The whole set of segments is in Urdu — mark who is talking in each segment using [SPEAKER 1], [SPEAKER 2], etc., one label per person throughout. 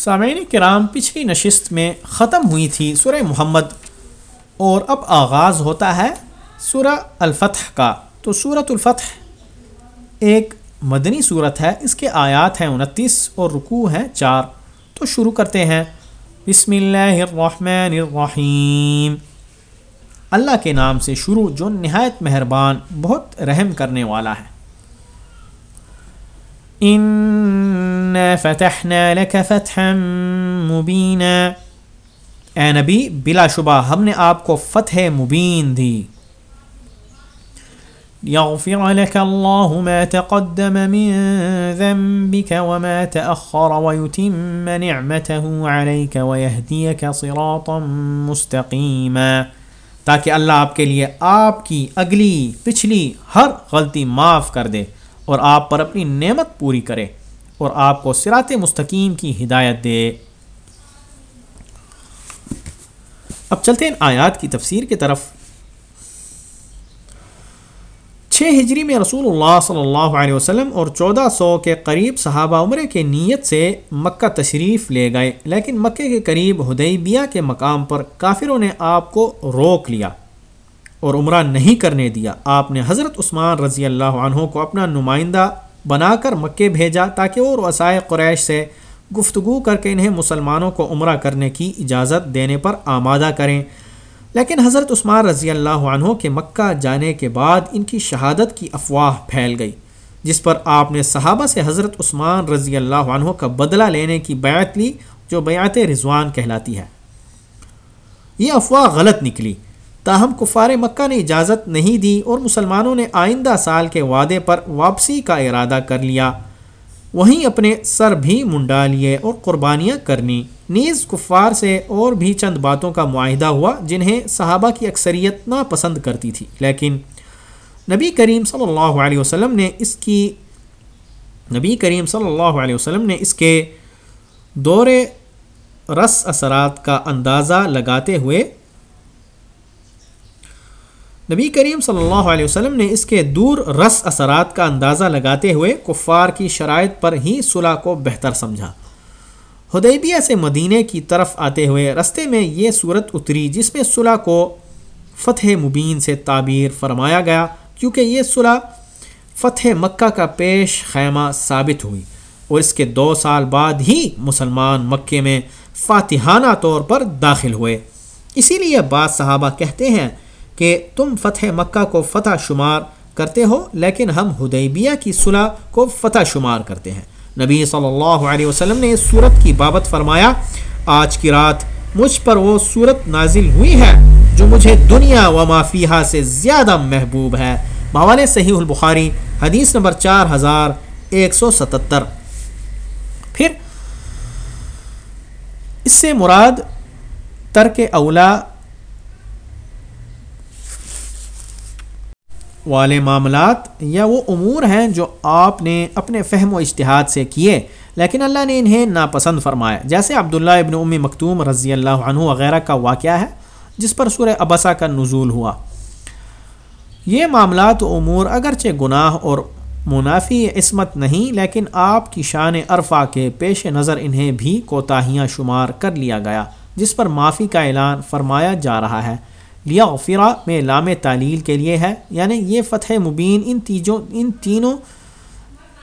[SPEAKER 1] سامعین کرام پچھلی نشست میں ختم ہوئی تھی سورہ محمد اور اب آغاز ہوتا ہے سورہ الفتح کا تو سورت الفتح ایک مدنی صورت ہے اس کے آیات ہیں انتیس اور رکوع ہیں چار تو شروع کرتے ہیں بسم اللہ الرحمن الرحیم اللہ کے نام سے شروع جو نہایت مہربان بہت رحم کرنے والا ہے ان فتحنا لك فتحا مبینا اے نبی بلا شبہ ہم نے آپ کو فتح مبین دی یغفر لك الله ما تقدم من ذنبك وما تأخر ويتم نعمته عليك ويهديك صراطا مستقيما تاکہ اللہ آپ کے لیے آپ کی اگلی پچھلی ہر غلطی معاف کر دے اور آپ پر اپنی نعمت پوری کرے اور آپ کو سرات مستقیم کی ہدایت دے اب چلتے ہیں آیات کی تفسیر کی طرف چھ ہجری میں رسول اللہ صلی اللہ علیہ وسلم اور چودہ سو کے قریب صحابہ عمرے کے نیت سے مکہ تشریف لے گئے لیکن مکے کے قریب ہدیبیہ کے مقام پر کافروں نے آپ کو روک لیا اور عمرہ نہیں کرنے دیا آپ نے حضرت عثمان رضی اللہ عنہ کو اپنا نمائندہ بنا کر مکے بھیجا تاکہ وہ رسائے قریش سے گفتگو کر کے انہیں مسلمانوں کو عمرہ کرنے کی اجازت دینے پر آمادہ کریں لیکن حضرت عثمان رضی اللہ عنہ کے مکہ جانے کے بعد ان کی شہادت کی افواہ پھیل گئی جس پر آپ نے صحابہ سے حضرت عثمان رضی اللہ عنہ کا بدلہ لینے کی بیعت لی جو بیعت رضوان کہلاتی ہے یہ افواہ غلط نکلی تاہم کفار مکہ نے اجازت نہیں دی اور مسلمانوں نے آئندہ سال کے وعدے پر واپسی کا ارادہ کر لیا وہیں اپنے سر بھی منڈا لیے اور قربانیاں کرنی نیز کفار سے اور بھی چند باتوں کا معاہدہ ہوا جنہیں صحابہ کی اکثریت ناپسند کرتی تھی لیکن نبی کریم صلی اللہ علیہ وسلم نے اس کی نبی کریم صلی اللہ علیہ وسلم نے اس کے دور رس اثرات کا اندازہ لگاتے ہوئے نبی کریم صلی اللہ علیہ وسلم نے اس کے دور رس اثرات کا اندازہ لگاتے ہوئے کفار کی شرائط پر ہی صلح کو بہتر سمجھا ہدیبیہ سے مدینہ کی طرف آتے ہوئے رستے میں یہ صورت اتری جس میں صلح کو فتح مبین سے تعبیر فرمایا گیا کیونکہ یہ صلح فتح مکہ کا پیش خیمہ ثابت ہوئی اور اس کے دو سال بعد ہی مسلمان مکے میں فاتحانہ طور پر داخل ہوئے اسی لیے بعض صحابہ کہتے ہیں کہ تم فتح مکہ کو فتح شمار کرتے ہو لیکن ہم حدیبیہ کی صلح کو فتح شمار کرتے ہیں نبی صلی اللہ علیہ وسلم نے اس صورت کی بابت فرمایا آج کی رات مجھ پر وہ صورت نازل ہوئی ہے جو مجھے دنیا و مافیہ سے زیادہ محبوب ہے ماول صحیح البخاری حدیث نمبر چار ہزار ایک سو ستتر پھر اس سے مراد ترک اولا والے معاملات یا وہ امور ہیں جو آپ نے اپنے فہم و اشتہاد سے کیے لیکن اللہ نے انہیں ناپسند فرمایا جیسے عبداللہ ابن امی مکتوم رضی اللہ عنہ وغیرہ کا واقعہ ہے جس پر سورہ ابسا کا نزول ہوا یہ معاملات و امور اگرچہ گناہ اور منافی عصمت نہیں لیکن آپ کی شان ارفا کے پیش نظر انہیں بھی کوتاہیاں شمار کر لیا گیا جس پر معافی کا اعلان فرمایا جا رہا ہے فرا میں لام تعلیل کے لیے ہے یعنی یہ فتح مبین ان ان ان تیجوں تینوں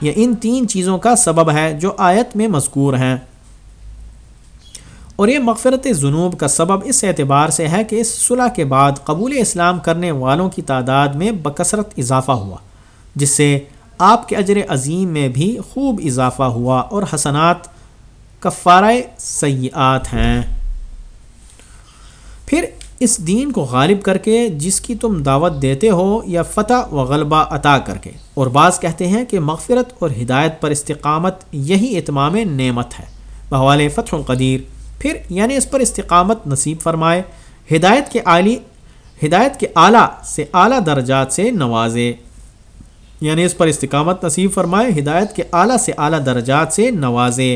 [SPEAKER 1] یا تین چیزوں کا سبب ہے جو آیت میں مذکور ہیں اور یہ مغفرت جنوب کا سبب اس اعتبار سے ہے کہ اس صلح کے بعد قبول اسلام کرنے والوں کی تعداد میں بکثرت اضافہ ہوا جس سے آپ کے اجر عظیم میں بھی خوب اضافہ ہوا اور حسنات کفارۂ سیاحت ہیں پھر اس دین کو غالب کر کے جس کی تم دعوت دیتے ہو یا فتح و غلبہ عطا کر کے اور بعض کہتے ہیں کہ مغفرت اور ہدایت پر استقامت یہی اتمام نعمت ہے بحوال فتح و قدیر پھر یعنی اس پر استقامت نصیب فرمائے ہدایت کے اعلی ہدایت کے اعلیٰ سے اعلیٰ درجات سے نوازے یعنی اس پر استقامت نصیب فرمائے ہدایت کے اعلیٰ سے اعلیٰ درجات سے نوازے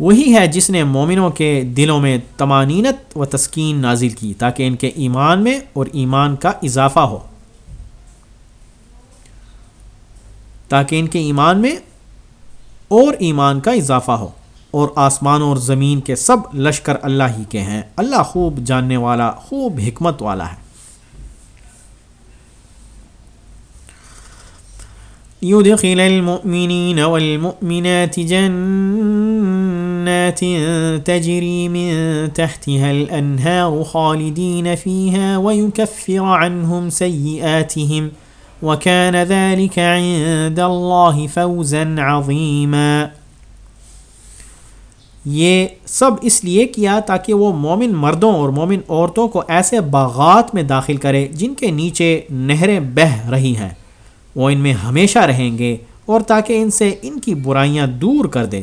[SPEAKER 1] وہی ہے جس نے مومنوں کے دلوں میں تمانینت و تسکین نازل کی تاکہ ان کے ایمان میں اور ایمان کا اضافہ ہو تاکہ ان کے ایمان میں اور ایمان کا اضافہ ہو اور آسمان اور زمین کے سب لشکر اللہ ہی کے ہیں اللہ خوب جاننے والا خوب حکمت والا ہے والمؤمنات جن جنات تجري من تحتها الأنهار خالدين فيها ويكفر عنهم سيئاتهم وكان ذلك عند الله فوزا عظيما یہ سب اس لیے کیا تاکہ وہ مومن مردوں اور مومن عورتوں کو ایسے باغات میں داخل کرے جن کے نیچے نہریں بہہ رہی ہیں وہ ان میں ہمیشہ رہیں گے اور تاکہ ان سے ان کی برائیاں دور کر دے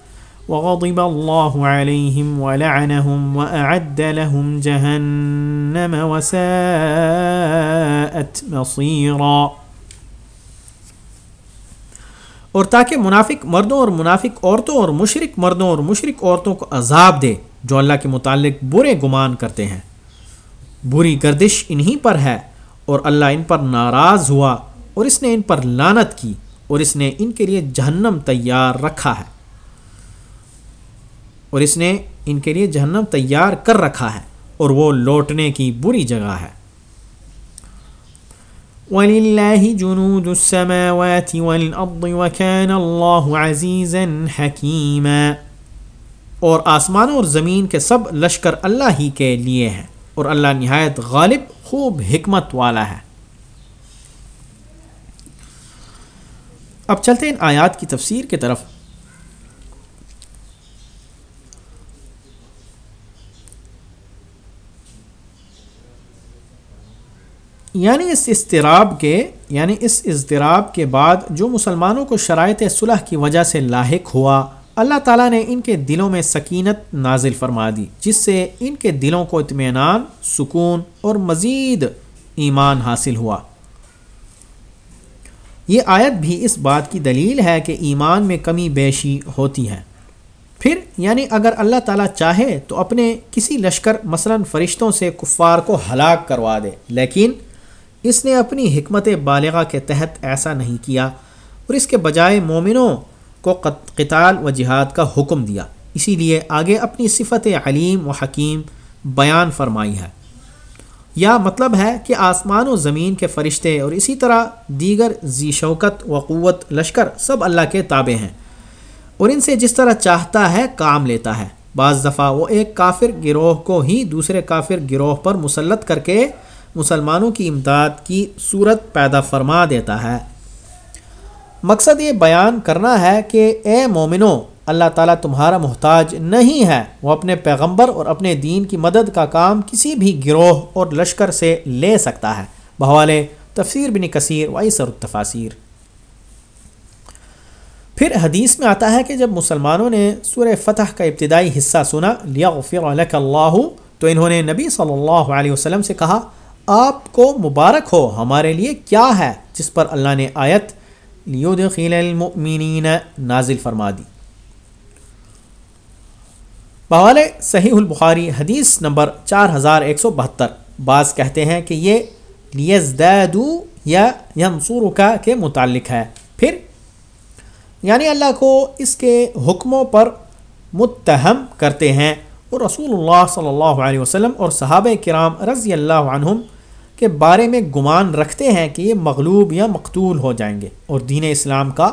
[SPEAKER 1] وغضب الله عليهم ولعنهم وأعد لهم جهنم وساءت مصيرا اور تاکہ منافق مردوں اور منافق عورتوں اور مشرق مردوں اور مشرق عورتوں کو عذاب دے جو اللہ کے متعلق برے گمان کرتے ہیں بری گردش انہی پر ہے اور اللہ ان پر ناراض ہوا اور اس نے ان پر لانت کی اور اس نے ان کے لیے جہنم تیار رکھا ہے اور اس نے ان کے لیے جہنم تیار کر رکھا ہے اور وہ لوٹنے کی بری جگہ ہے وَلِلَّهِ جُنُودُ السَّمَاوَاتِ وَالْأَضِ وَكَانَ اللَّهُ عَزِيزًا حَكِيمًا اور آسمان اور زمین کے سب لشکر اللہ ہی کے لیے ہیں اور اللہ نہایت غالب خوب حکمت والا ہے اب چلتے ہیں آیات کی تفسیر کی طرف یعنی اس اضطراب کے یعنی اس اضطراب کے بعد جو مسلمانوں کو شرائط صلح کی وجہ سے لاحق ہوا اللہ تعالیٰ نے ان کے دلوں میں سکینت نازل فرما دی جس سے ان کے دلوں کو اطمینان سکون اور مزید ایمان حاصل ہوا یہ آیت بھی اس بات کی دلیل ہے کہ ایمان میں کمی بیشی ہوتی ہے پھر یعنی اگر اللہ تعالیٰ چاہے تو اپنے کسی لشکر مثلا فرشتوں سے کفار کو ہلاک کروا دے لیکن اس نے اپنی حکمت بالغا کے تحت ایسا نہیں کیا اور اس کے بجائے مومنوں کو قتال و جہاد کا حکم دیا اسی لیے آگے اپنی صفت علیم و حکیم بیان فرمائی ہے یا مطلب ہے کہ آسمان و زمین کے فرشتے اور اسی طرح دیگر ذی شوکت و قوت لشکر سب اللہ کے تابع ہیں اور ان سے جس طرح چاہتا ہے کام لیتا ہے بعض دفعہ وہ ایک کافر گروہ کو ہی دوسرے کافر گروہ پر مسلط کر کے مسلمانوں کی امداد کی صورت پیدا فرما دیتا ہے مقصد یہ بیان کرنا ہے کہ اے مومنو اللہ تعالیٰ تمہارا محتاج نہیں ہے وہ اپنے پیغمبر اور اپنے دین کی مدد کا کام کسی بھی گروہ اور لشکر سے لے سکتا ہے بحالے تفسیر بن کثیر سر التفاصیر پھر حدیث میں آتا ہے کہ جب مسلمانوں نے سور فتح کا ابتدائی حصہ سنا لیا غفر علیہ اللہ تو انہوں نے نبی صلی اللہ علیہ وسلم سے کہا آپ کو مبارک ہو ہمارے لیے کیا ہے جس پر اللہ نے آیت المؤمنین نازل فرما دی بوال صحیح البخاری حدیث نمبر چار ہزار ایک سو بہتر بعض کہتے ہیں کہ یہ لیز دیدو یا کے متعلق ہے پھر یعنی اللہ کو اس کے حکموں پر متہم کرتے ہیں اور رسول اللہ صلی اللہ علیہ وسلم اور صحابہ کرام رضی اللہ عنہم کے بارے میں گمان رکھتے ہیں کہ یہ مغلوب یا مقتول ہو جائیں گے اور دین اسلام کا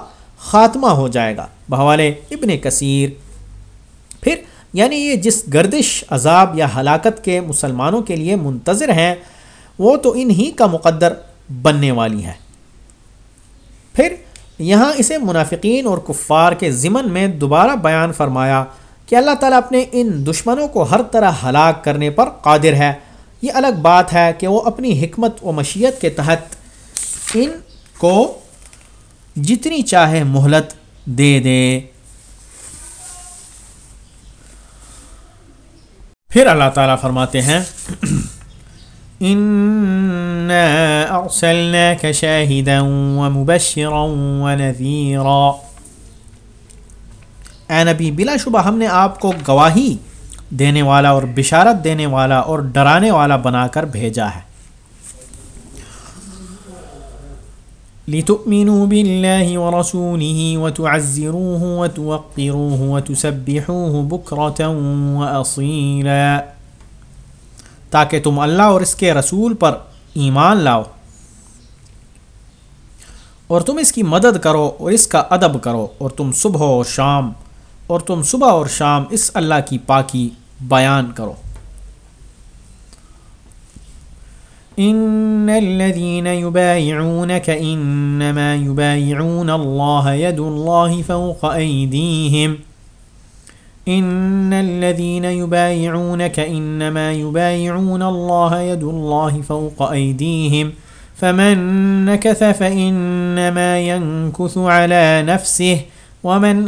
[SPEAKER 1] خاتمہ ہو جائے گا بحوالے ابن کثیر پھر یعنی یہ جس گردش عذاب یا ہلاکت کے مسلمانوں کے لیے منتظر ہیں وہ تو انہی کا مقدر بننے والی ہے پھر یہاں اسے منافقین اور کفار کے ضمن میں دوبارہ بیان فرمایا کہ اللہ تعالیٰ اپنے ان دشمنوں کو ہر طرح ہلاک کرنے پر قادر ہے یہ الگ بات ہے کہ وہ اپنی حکمت و مشیت کے تحت ان کو جتنی چاہے مہلت دے دے پھر اللہ تعالیٰ فرماتے ہیں اے نبی بلا شبہ ہم نے آپ کو گواہی دینے والا اور بشارت دینے والا اور ڈرانے والا بنا کر بھیجا ہے لِتُؤْمِنُوا بِاللَّهِ وَرَسُولِهِ وَتُعَزِّرُوهُ وَتُوَقِّرُوهُ وَتُسَبِّحُوهُ بُكْرَةً وَأَصِيلًا تاکہ تم اللہ اور اس کے رسول پر ایمان لاؤ اور تم اس کی مدد کرو اور اس کا ادب کرو اور تم صبح و شام اور تم صبح اور شام اس اللہ کی پاکی بیان کرو ان الذين يبايعونك انما يبايعون الله يد الله فوق ايديهم ان الذين يبايعونك انما يبايعون الله يد الله فوق ايديهم فمن نكث فانما ينكث على نفسه ومن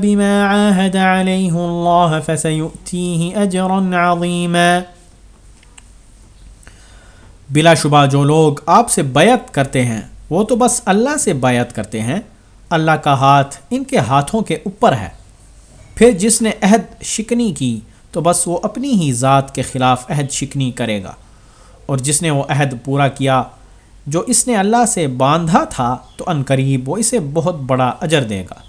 [SPEAKER 1] بما عاهد عليه الله فسيؤتيه عظيما بلا شبہ جو لوگ آپ سے بیعت کرتے ہیں وہ تو بس اللہ سے بیعت کرتے ہیں اللہ کا ہاتھ ان کے ہاتھوں کے اوپر ہے پھر جس نے عہد شکنی کی تو بس وہ اپنی ہی ذات کے خلاف عہد شکنی کرے گا اور جس نے وہ عہد پورا کیا جو اس نے اللہ سے باندھا تھا تو ان قریب وہ اسے بہت بڑا اجر دے گا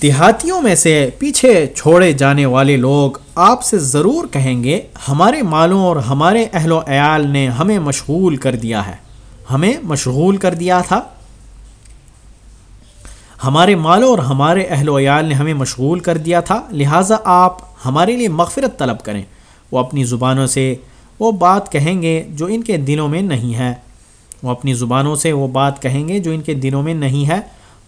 [SPEAKER 1] دیہاتیوں میں سے پیچھے چھوڑے جانے والے لوگ آپ سے ضرور کہیں گے ہمارے مالوں اور ہمارے اہل و عیال نے ہمیں مشغول کر دیا ہے ہمیں مشغول کر دیا تھا ہمارے مالوں اور ہمارے اہل و عیال نے ہمیں مشغول کر دیا تھا لہٰذا آپ ہمارے لیے مغفرت طلب کریں وہ اپنی زبانوں سے وہ بات کہیں گے جو ان کے دلوں میں نہیں ہے وہ اپنی زبانوں سے وہ بات کہیں گے جو ان کے دلوں میں نہیں ہے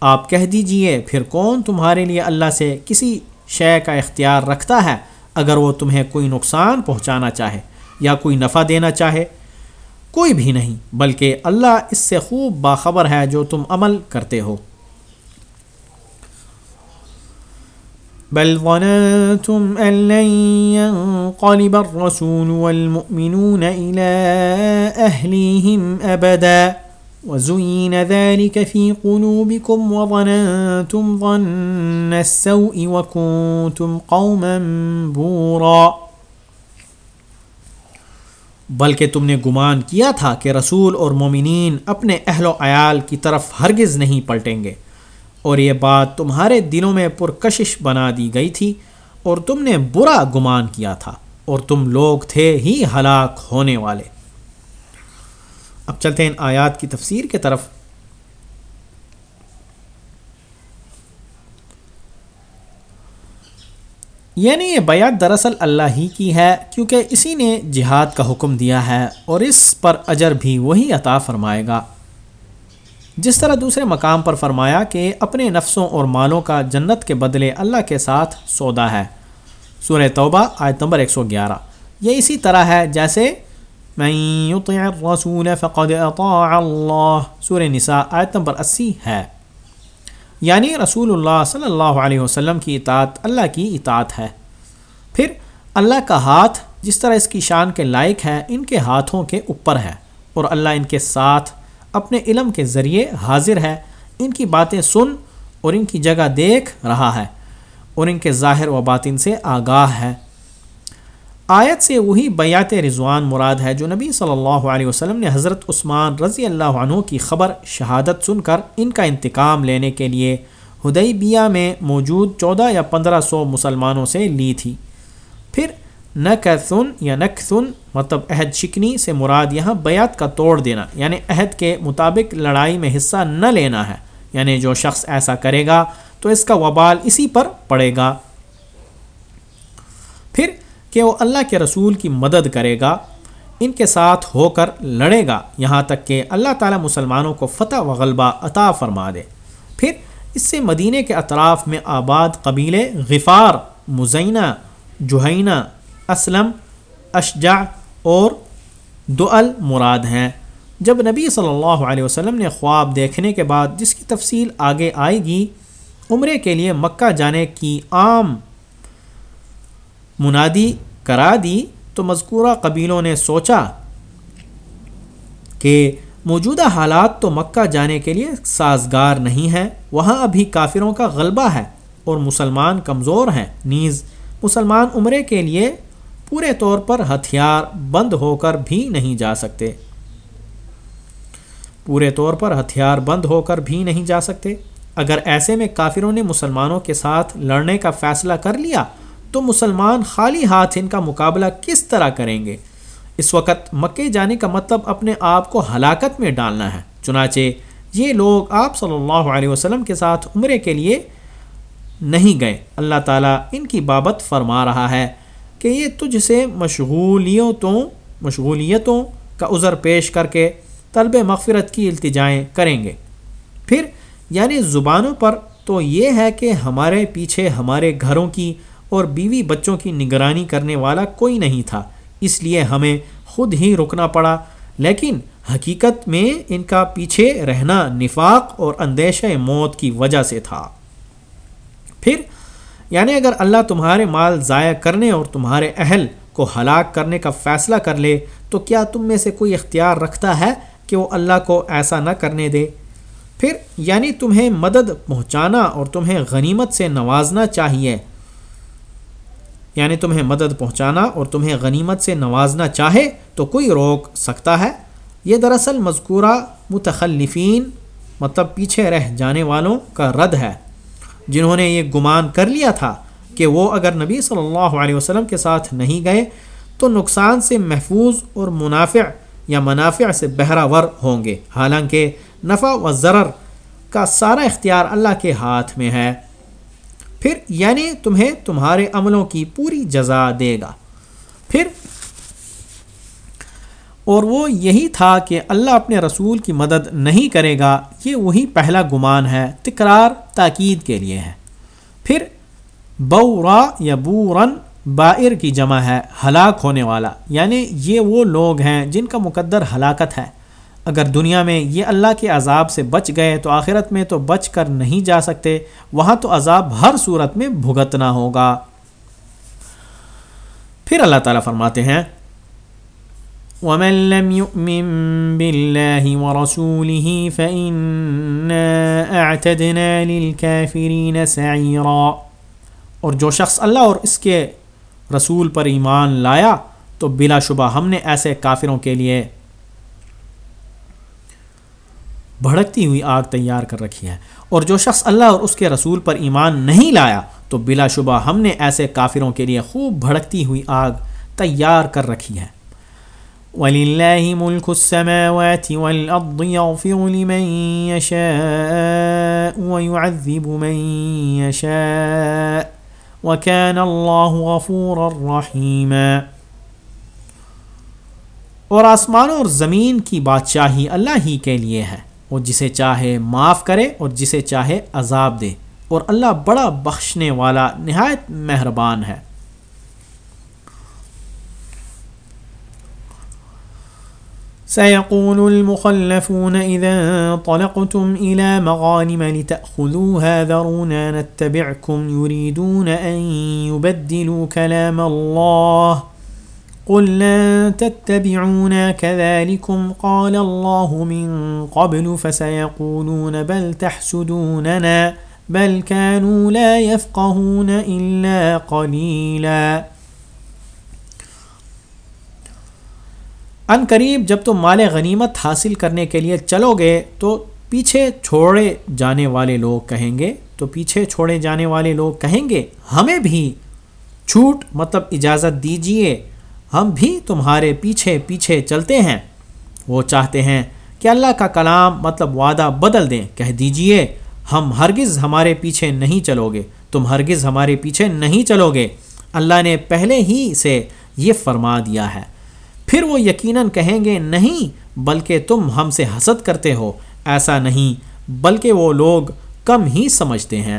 [SPEAKER 1] آپ کہہ دیجئے پھر کون تمہارے لیے اللہ سے کسی شے کا اختیار رکھتا ہے اگر وہ تمہیں کوئی نقصان پہنچانا چاہے یا کوئی نفع دینا چاہے کوئی بھی نہیں بلکہ اللہ اس سے خوب باخبر ہے جو تم عمل کرتے ہو بل ظننتم لن ينقلب الرسول والمؤمنون وزين ذلك في قلوبكم وظننتم ظن السوء وكنتم قوما بورا بلکہ تم نے گمان کیا تھا کہ رسول اور مومنین اپنے اہل و عیال کی طرف ہرگز نہیں پلٹیں گے اور یہ بات تمہارے دلوں میں پرکشش بنا دی گئی تھی اور تم نے برا گمان کیا تھا اور تم لوگ تھے ہی ہلاک ہونے والے اب چلتے ہیں آیات کی تفسیر کی طرف یعنی یہ بیعت دراصل اللہ ہی کی ہے کیونکہ اسی نے جہاد کا حکم دیا ہے اور اس پر اجر بھی وہی عطا فرمائے گا جس طرح دوسرے مقام پر فرمایا کہ اپنے نفسوں اور مالوں کا جنت کے بدلے اللہ کے ساتھ سودا ہے سورہ توبہ آیت نمبر 111 یہ اسی طرح ہے جیسے من يطع الرسول فقد اطاع الله سورہ نساء آیت نمبر اسی ہے یعنی رسول اللہ صلی اللہ علیہ وسلم کی اطاعت اللہ کی اطاعت ہے پھر اللہ کا ہاتھ جس طرح اس کی شان کے لائق ہے ان کے ہاتھوں کے اوپر ہے اور اللہ ان کے ساتھ اپنے علم کے ذریعے حاضر ہے ان کی باتیں سن اور ان کی جگہ دیکھ رہا ہے اور ان کے ظاہر و باطن سے آگاہ ہے آیت سے وہی بیات رضوان مراد ہے جو نبی صلی اللہ علیہ وسلم نے حضرت عثمان رضی اللہ عنہ کی خبر شہادت سن کر ان کا انتقام لینے کے لیے ہدیبیہ میں موجود چودہ یا پندرہ سو مسلمانوں سے لی تھی پھر نہ یا نکھ مطلب عہد شکنی سے مراد یہاں بیعت کا توڑ دینا یعنی عہد کے مطابق لڑائی میں حصہ نہ لینا ہے یعنی جو شخص ایسا کرے گا تو اس کا وبال اسی پر پڑے گا پھر کہ وہ اللہ کے رسول کی مدد کرے گا ان کے ساتھ ہو کر لڑے گا یہاں تک کہ اللہ تعالیٰ مسلمانوں کو فتح و غلبہ عطا فرما دے پھر اس سے مدینہ کے اطراف میں آباد قبیلے غفار مزینہ جوہینہ اسلم اشجع اور دو المراد ہیں جب نبی صلی اللہ علیہ وسلم نے خواب دیکھنے کے بعد جس کی تفصیل آگے آئے گی عمرے کے لیے مکہ جانے کی عام منادی کرا دی تو مذکورہ قبیلوں نے سوچا کہ موجودہ حالات تو مکہ جانے کے لیے سازگار نہیں ہیں وہاں ابھی کافروں کا غلبہ ہے اور مسلمان کمزور ہیں نیز مسلمان عمرے کے لیے پورے طور پر ہتھیار بند ہو کر بھی نہیں جا سکتے پورے طور پر ہتھیار بند ہو کر بھی نہیں جا سکتے اگر ایسے میں کافروں نے مسلمانوں کے ساتھ لڑنے کا فیصلہ کر لیا تو مسلمان خالی ہاتھ ان کا مقابلہ کس طرح کریں گے اس وقت مکے جانے کا مطلب اپنے آپ کو ہلاکت میں ڈالنا ہے چنانچہ یہ لوگ آپ صلی اللہ علیہ وسلم کے ساتھ عمرے کے لیے نہیں گئے اللہ تعالیٰ ان کی بابت فرما رہا ہے کہ یہ تجھ سے مشغولیتوں مشغولیتوں کا عذر پیش کر کے طلب مغفرت کی التجائیں کریں گے پھر یعنی زبانوں پر تو یہ ہے کہ ہمارے پیچھے ہمارے گھروں کی اور بیوی بچوں کی نگرانی کرنے والا کوئی نہیں تھا اس لیے ہمیں خود ہی رکنا پڑا لیکن حقیقت میں ان کا پیچھے رہنا نفاق اور اندیشہ موت کی وجہ سے تھا پھر یعنی اگر اللہ تمہارے مال ضائع کرنے اور تمہارے اہل کو ہلاک کرنے کا فیصلہ کر لے تو کیا تم میں سے کوئی اختیار رکھتا ہے کہ وہ اللہ کو ایسا نہ کرنے دے پھر یعنی تمہیں مدد پہنچانا اور تمہیں غنیمت سے نوازنا چاہیے یعنی تمہیں مدد پہنچانا اور تمہیں غنیمت سے نوازنا چاہے تو کوئی روک سکتا ہے یہ دراصل مذکورہ متخلفین مطلب پیچھے رہ جانے والوں کا رد ہے جنہوں نے یہ گمان کر لیا تھا کہ وہ اگر نبی صلی اللہ علیہ وسلم کے ساتھ نہیں گئے تو نقصان سے محفوظ اور منافع یا منافع سے بہراور ہوں گے حالانکہ نفع و ضرر کا سارا اختیار اللہ کے ہاتھ میں ہے پھر یعنی تمہیں تمہارے عملوں کی پوری جزا دے گا پھر اور وہ یہی تھا کہ اللہ اپنے رسول کی مدد نہیں کرے گا یہ وہی پہلا گمان ہے تکرار تاکید کے لیے ہے پھر بورا یا بورن باعر کی جمع ہے ہلاک ہونے والا یعنی یہ وہ لوگ ہیں جن کا مقدر ہلاکت ہے اگر دنیا میں یہ اللہ کے عذاب سے بچ گئے تو آخرت میں تو بچ کر نہیں جا سکتے وہاں تو عذاب ہر صورت میں بھگتنا ہوگا پھر اللہ تعالیٰ فرماتے ہیں وَمَن لَمْ يُؤْمِن بِاللَّهِ وَرَسُولِهِ فَإِنَّا أَعْتَدْنَا لِلْكَافِرِينَ سَعِيرًا اور جو شخص اللہ اور اس کے رسول پر ایمان لایا تو بلا شبہ ہم نے ایسے کافروں کے لیے بھڑکتی ہوئی آگ تیار کر رکھی ہے اور جو شخص اللہ اور اس کے رسول پر ایمان نہیں لایا تو بلا شبہ ہم نے ایسے کافروں کے لیے خوب بھڑکتی ہوئی آگ تیار کر رکھی ہے وَلِلَّهِ مُلْكُ السَّمَاوَاتِ وَالْأَضِّ يَغْفِرُ لِمَنْ يَشَاءُ وَيُعَذِّبُ مَنْ يَشَاءُ وَكَانَ اللَّهُ غَفُورًا رَحِيمًا اور آسمان اور زمین کی بادشاہی اللہ ہی کے لیے ہے وہ جسے چاہے معاف کرے اور جسے چاہے عذاب دے اور اللہ بڑا بخشنے والا نہایت مہربان ہے سيقول المخلفون إذا إلى مغانم لتأخذوها ذرونا نتبعكم يريدون أن يبدلوا كلام الله قل لن تتبعونا كذلكم قال الله من قبل فسيقولون بل تحسدوننا بل كانوا لا يفقهون إلا قليلا ان قریب جب تم مال غنیمت حاصل کرنے کے لیے چلو گے تو پیچھے چھوڑے جانے والے لوگ کہیں گے تو پیچھے چھوڑے جانے والے لوگ کہیں گے ہمیں بھی چھوٹ مطلب اجازت دیجئے ہم بھی تمہارے پیچھے پیچھے چلتے ہیں وہ چاہتے ہیں کہ اللہ کا کلام مطلب وعدہ بدل دیں کہہ دیجئے ہم ہرگز ہمارے پیچھے نہیں چلو گے تم ہرگز ہمارے پیچھے نہیں چلو گے اللہ نے پہلے ہی سے یہ فرما دیا ہے پھر وہ یقیناً کہیں گے نہیں بلکہ تم ہم سے حسد کرتے ہو ایسا نہیں بلکہ وہ لوگ کم ہی سمجھتے ہیں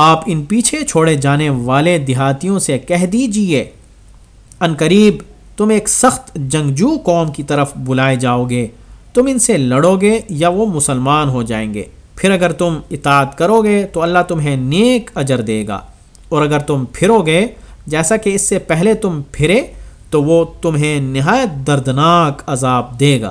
[SPEAKER 1] آپ ان پیچھے چھوڑے جانے والے دیہاتیوں سے کہہ دیجئے ان قریب تم ایک سخت جنگجو قوم کی طرف بلائے جاؤ گے تم ان سے لڑو گے یا وہ مسلمان ہو جائیں گے پھر اگر تم اطاعت کرو گے تو اللہ تمہیں نیک اجر دے گا اور اگر تم پھرو گے جیسا کہ اس سے پہلے تم پھرے تو وہ تمہیں نہایت دردناک عذاب دے گا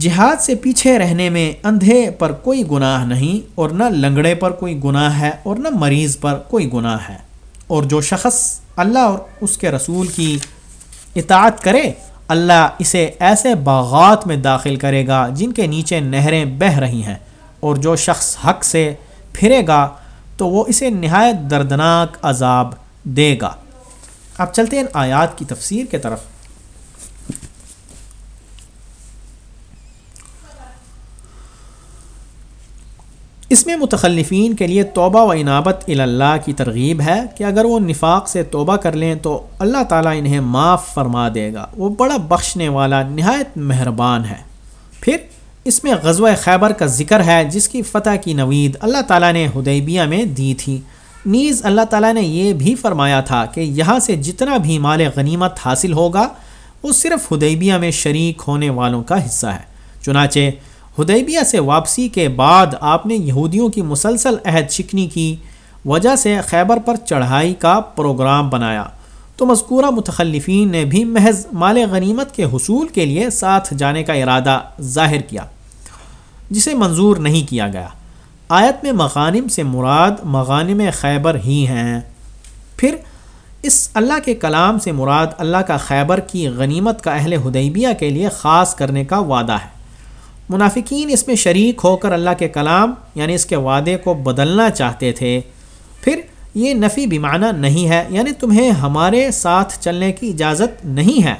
[SPEAKER 1] جہاد سے پیچھے رہنے میں اندھے پر کوئی گناہ نہیں اور نہ لنگڑے پر کوئی گناہ ہے اور نہ مریض پر کوئی گناہ ہے اور جو شخص اللہ اور اس کے رسول کی اطاعت کرے اللہ اسے ایسے باغات میں داخل کرے گا جن کے نیچے نہریں بہہ رہی ہیں اور جو شخص حق سے پھرے گا تو وہ اسے نہایت دردناک عذاب دے گا اب چلتے ہیں آیات کی تفسیر کے طرف اس میں متخلفین کے لیے توبہ و عنابت اللہ کی ترغیب ہے کہ اگر وہ نفاق سے توبہ کر لیں تو اللہ تعالیٰ انہیں معاف فرما دے گا وہ بڑا بخشنے والا نہایت مہربان ہے پھر اس میں غزوہ خیبر کا ذکر ہے جس کی فتح کی نوید اللہ تعالیٰ نے ہدیبیہ میں دی تھی نیز اللہ تعالیٰ نے یہ بھی فرمایا تھا کہ یہاں سے جتنا بھی مال غنیمت حاصل ہوگا وہ صرف ہدیبیہ میں شریک ہونے والوں کا حصہ ہے چنانچہ ہدیبیہ سے واپسی کے بعد آپ نے یہودیوں کی مسلسل عہد شکنی کی وجہ سے خیبر پر چڑھائی کا پروگرام بنایا تو مذکورہ متخلفین نے بھی محض مال غنیمت کے حصول کے لیے ساتھ جانے کا ارادہ ظاہر کیا جسے منظور نہیں کیا گیا آیت میں مغانم سے مراد مغانم خیبر ہی ہیں پھر اس اللہ کے کلام سے مراد اللہ کا خیبر کی غنیمت کا اہل ہدیبیہ کے لیے خاص کرنے کا وعدہ ہے منافقین اس میں شریک ہو کر اللہ کے کلام یعنی اس کے وعدے کو بدلنا چاہتے تھے پھر یہ نفی بیمانہ نہیں ہے یعنی تمہیں ہمارے ساتھ چلنے کی اجازت نہیں ہے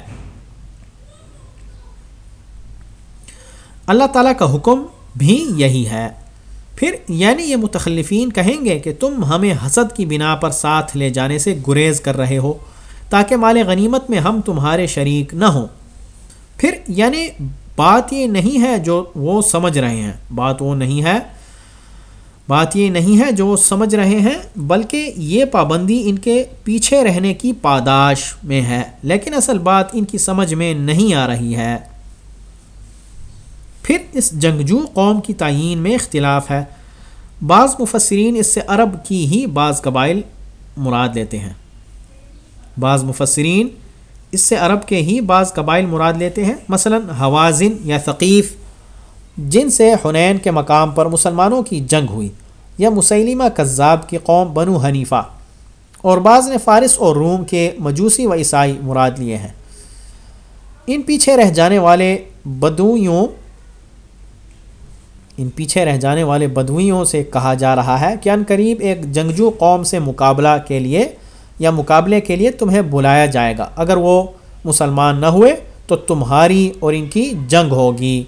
[SPEAKER 1] اللہ تعالیٰ کا حکم بھی یہی ہے پھر یعنی یہ متخلفین کہیں گے کہ تم ہمیں حسد کی بنا پر ساتھ لے جانے سے گریز کر رہے ہو تاکہ مال غنیمت میں ہم تمہارے شریک نہ ہوں پھر یعنی بات یہ نہیں ہے جو وہ سمجھ رہے ہیں بات وہ نہیں ہے بات یہ نہیں ہے جو وہ سمجھ رہے ہیں بلکہ یہ پابندی ان کے پیچھے رہنے کی پاداش میں ہے لیکن اصل بات ان کی سمجھ میں نہیں آ رہی ہے پھر اس جنگجو قوم کی تعین میں اختلاف ہے بعض مفسرین اس سے عرب کی ہی بعض قبائل مراد لیتے ہیں بعض مفسرین اس سے عرب کے ہی بعض قبائل مراد لیتے ہیں مثلا حوازن یا ثقیف جن سے حنین کے مقام پر مسلمانوں کی جنگ ہوئی یا مسلمہ کذاب کی قوم بنو حنیفہ اور بعض نے فارس اور روم کے مجوسی و عیسائی مراد لیے ہیں ان پیچھے رہ جانے والے بدویوں ان پیچھے رہ جانے والے بدویوں سے کہا جا رہا ہے کہ ان قریب ایک جنگجو قوم سے مقابلہ کے لیے یا مقابلے کے لیے تمہیں بلایا جائے گا اگر وہ مسلمان نہ ہوئے تو تمہاری اور ان کی جنگ ہوگی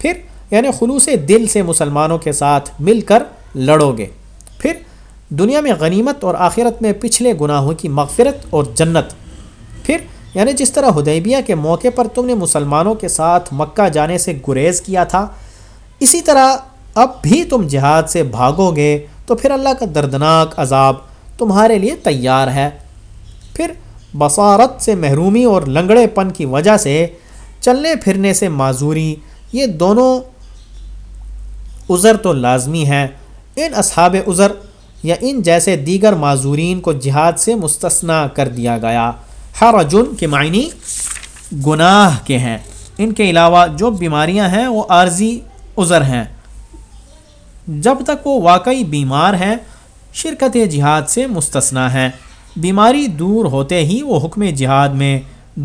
[SPEAKER 1] پھر یعنی خلوص دل سے مسلمانوں کے ساتھ مل کر لڑو گے پھر دنیا میں غنیمت اور آخرت میں پچھلے گناہوں کی مغفرت اور جنت پھر یعنی جس طرح ہدیبیہ کے موقع پر تم نے مسلمانوں کے ساتھ مکہ جانے سے گریز کیا تھا اسی طرح اب بھی تم جہاد سے بھاگو گے تو پھر اللہ کا دردناک عذاب تمہارے لیے تیار ہے پھر بصارت سے محرومی اور لنگڑے پن کی وجہ سے چلنے پھرنے سے معذوری یہ دونوں عذر تو لازمی ہیں ان اصحاب عذر یا ان جیسے دیگر معذورین کو جہاد سے مستثنا کر دیا گیا ہر جن کے معنی گناہ کے ہیں ان کے علاوہ جو بیماریاں ہیں وہ عارضی عذر ہیں جب تک وہ واقعی بیمار ہیں شرکت جہاد سے مستثنا ہیں بیماری دور ہوتے ہی وہ حکم جہاد میں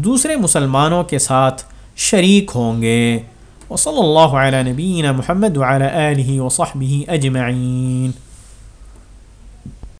[SPEAKER 1] دوسرے مسلمانوں کے ساتھ شریک ہوں گے وصلی اللہ علیہ نبین محمد علیہ وصحبہ اجمعین